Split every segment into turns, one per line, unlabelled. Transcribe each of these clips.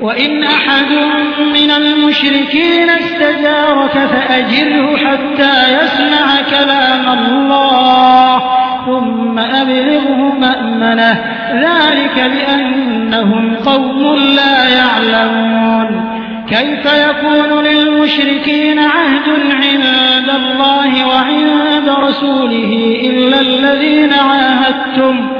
وإن أحد من المشركين استجارك فأجره حتى يسمع كلام الله ثم أبلغه مأمنة ذلك بأنهم قوم لا يعلمون كيف يكون للمشركين عهد عند الله وعند رسوله إلا الذين عاهدتم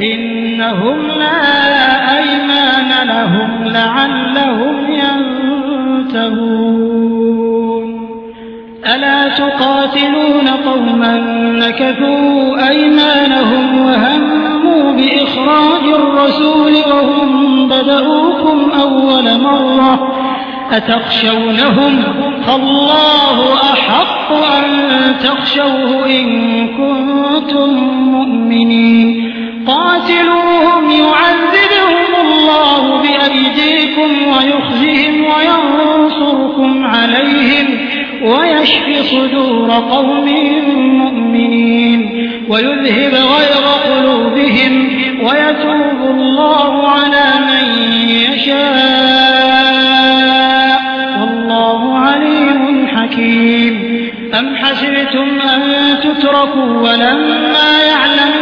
إنهم لا أيمان لهم لعلهم ينتهون. ألا تقاتلون قوما نكثوا أيمانهم وهموا بإخراج الرسول وهم بدؤوكم أول مرة أتخشونهم؟ فالله أحق أن تخشوه إن كنتم مؤمنين. قاتلوهم يعذبهم الله بأيديكم ويخزهم وينصركم عليهم ويشفي صدور قوم مؤمنين ويذهب غير قلوبهم ويتوب الله على من يشاء والله عليم حكيم. أم حسبتم أن تتركوا ولما يعلم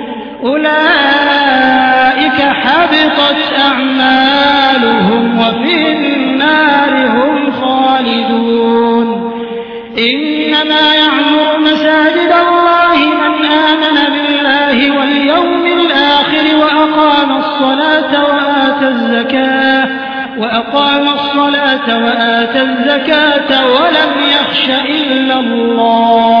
أولئك حبطت أعمالهم وفي النار هم خالدون. إنما يعمر مساجد الله من آمن بالله واليوم الآخر وأقام الصلاة وآتى الزكاة وأقام الصلاة وآتى الزكاة ولم يخش إلا الله.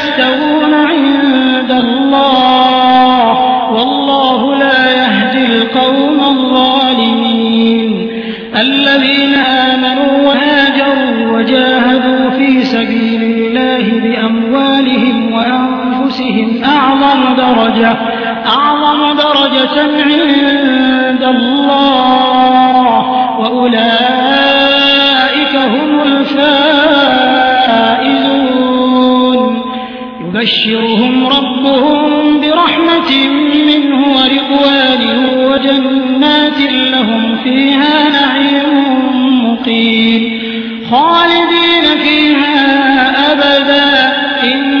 درجة أعظم درجة عند الله. وأولئك هم الفائزون. يبشرهم ربهم برحمة منه ورضوان وجنات لهم فيها نعيم مقيم. خالدين فيها أبدا. إن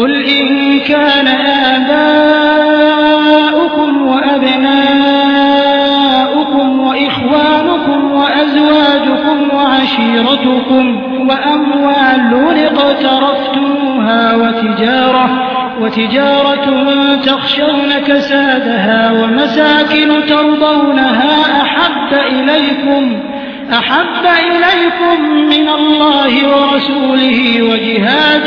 قل إن كان آباؤكم وأبناؤكم وإخوانكم وأزواجكم وعشيرتكم وأموال اقترفتموها وتجارة وتجارة تخشون كسادها ومساكن ترضونها أحب إليكم أحب إليكم من الله ورسوله وجهاد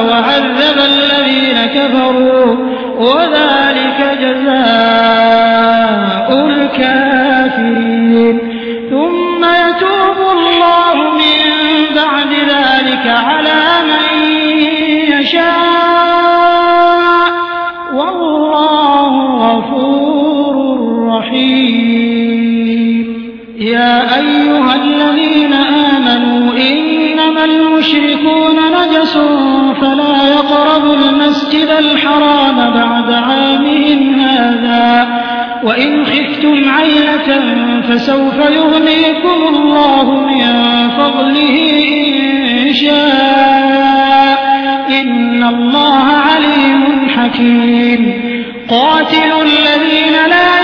وعذب الذين كفروا وذلك جزاء الكافرين. ثم يتوب الله من بعد ذلك على من يشاء والله غفور رحيم. يا أيها الذين آمنوا إنما المشركون فلا يقربوا المسجد الحرام بعد عامهم هذا. وإن خفتم عيلة فسوف يغنيكم الله من فضله إن شاء. إن الله عليم حكيم. قاتلوا الذين لا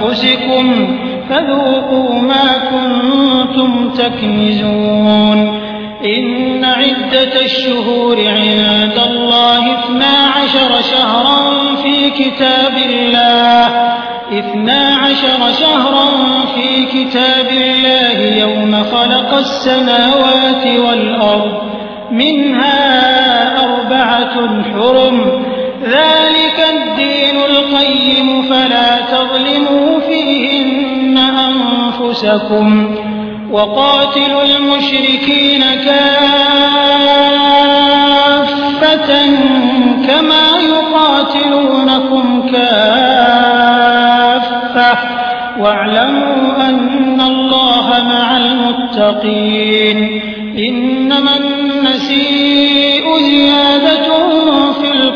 لأنفسكم فذوقوا ما كنتم تكنزون. إن عدة الشهور عند الله اثنا عشر شهرا في كتاب الله. اثنا عشر شهرا في كتاب الله يوم خلق السماوات والأرض. منها أربعة حرم. ذلك الدين القيم فلا تظلموا فيهن أنفسكم وقاتلوا المشركين كافة كما يقاتلونكم كافة واعلموا أن الله مع المتقين إنما النسيء زيادة في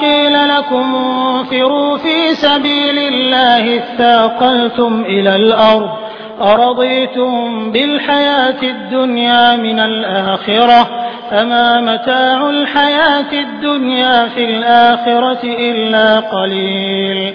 قيل لكم انفروا في سبيل الله اثاقلتم إلى الأرض أرضيتم بالحياة الدنيا من الآخرة فما متاع الحياة الدنيا في الآخرة إلا قليل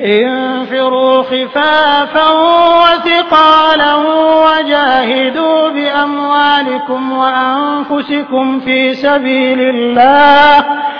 انفروا خفافا وثقالا وجاهدوا بأموالكم وأنفسكم في سبيل الله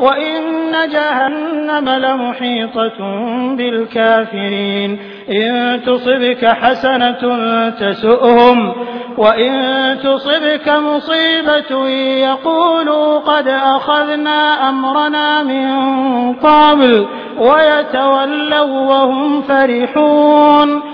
وإن جهنم لمحيطة بالكافرين. إن تصبك حسنة تسؤهم وإن تصبك مصيبة يقولوا قد أخذنا أمرنا من قبل ويتولوا وهم فرحون.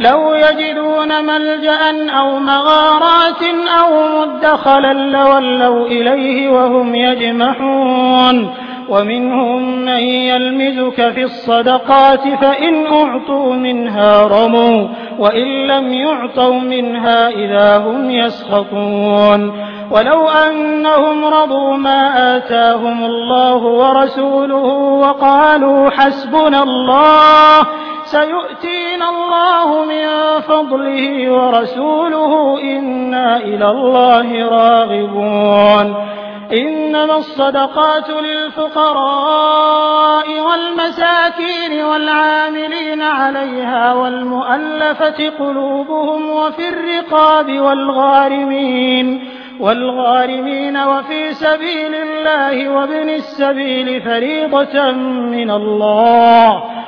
لو يجدون ملجأ أو مغارات أو مدخلا لولوا إليه وهم يجمحون. ومنهم من يلمزك في الصدقات فإن أعطوا منها رموا وإن لم يعطوا منها إذا هم يسخطون. ولو أنهم رضوا ما آتاهم الله ورسوله وقالوا حسبنا الله سيؤتينا الله من فضله ورسوله إنا إلى الله راغبون. إنما الصدقات للفقراء والمساكين والعاملين عليها والمؤلفة قلوبهم وفي الرقاب والغارمين والغارمين وفي سبيل الله وابن السبيل فريضة من الله.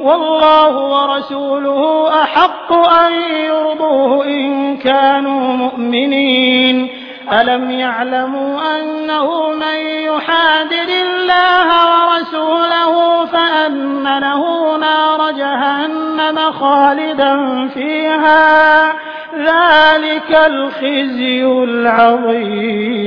والله ورسوله أحق أن يرضوه إن كانوا مؤمنين. ألم يعلموا أنه من يحادد الله ورسوله فأن له نار جهنم خالدا فيها؟ ذلك الخزي العظيم.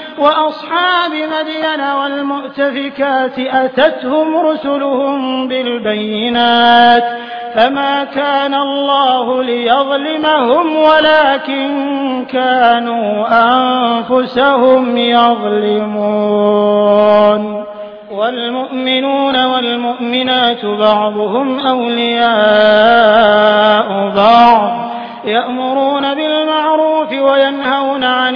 وأصحاب مدين والمؤتفكات أتتهم رسلهم بالبينات فما كان الله ليظلمهم ولكن كانوا أنفسهم يظلمون والمؤمنون والمؤمنات بعضهم أولياء بعض يأمرون بالمعروف وينهون عن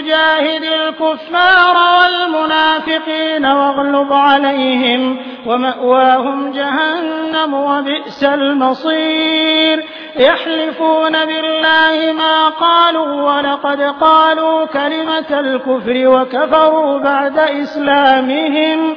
جاهد الكفار والمنافقين واغلظ عليهم ومأواهم جهنم وبئس المصير. يحلفون بالله ما قالوا ولقد قالوا كلمة الكفر وكفروا بعد إسلامهم.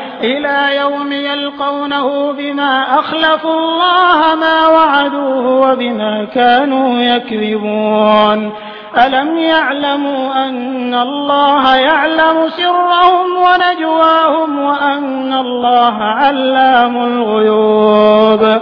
إلى يوم يلقونه بما أخلفوا الله ما وعدوه وبما كانوا يكذبون. ألم يعلموا أن الله يعلم سرهم ونجواهم وأن الله علام الغيوب؟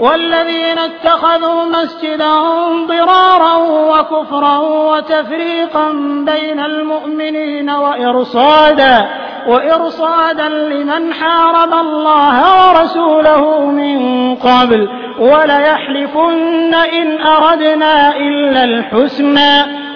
والذين اتخذوا مسجدا ضرارا وكفرا وتفريقا بين المؤمنين وإرصادا وإرصادا لمن حارب الله ورسوله من قبل وليحلفن إن أردنا إلا الحسنى.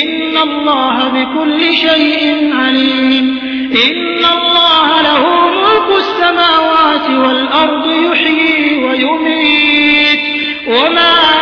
إن الله بكل شيء عليم. إن الله له ملك السماوات والأرض يحيي ويميت. وما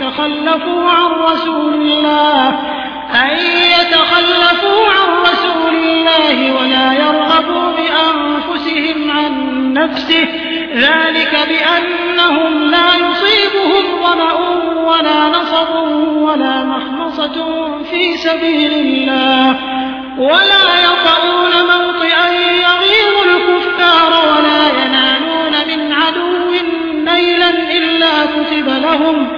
يتخلفوا عن رسول الله أن يتخلفوا عن رسول الله ولا يرغبوا بأنفسهم عن نفسه ذلك بأنهم لا يصيبهم ظمأ ولا نصب ولا مخمصة في سبيل الله ولا يطعون موطئا يغيظ الكفار ولا ينالون من عدو نيلا إلا كتب لهم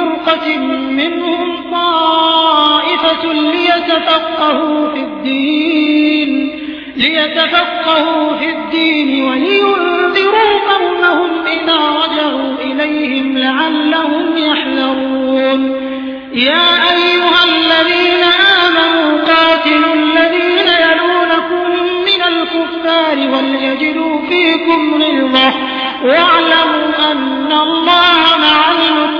فرقة منهم طائفة ليتفقهوا في الدين ليتفقهوا في الدين ولينذروا قومهم إذا رجعوا إليهم لعلهم يحذرون. يا أيها الذين آمنوا قاتلوا الذين يلونكم من الكفار وليجدوا فيكم غلظة واعلموا أن الله مع المتقين.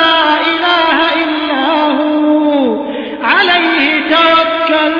إله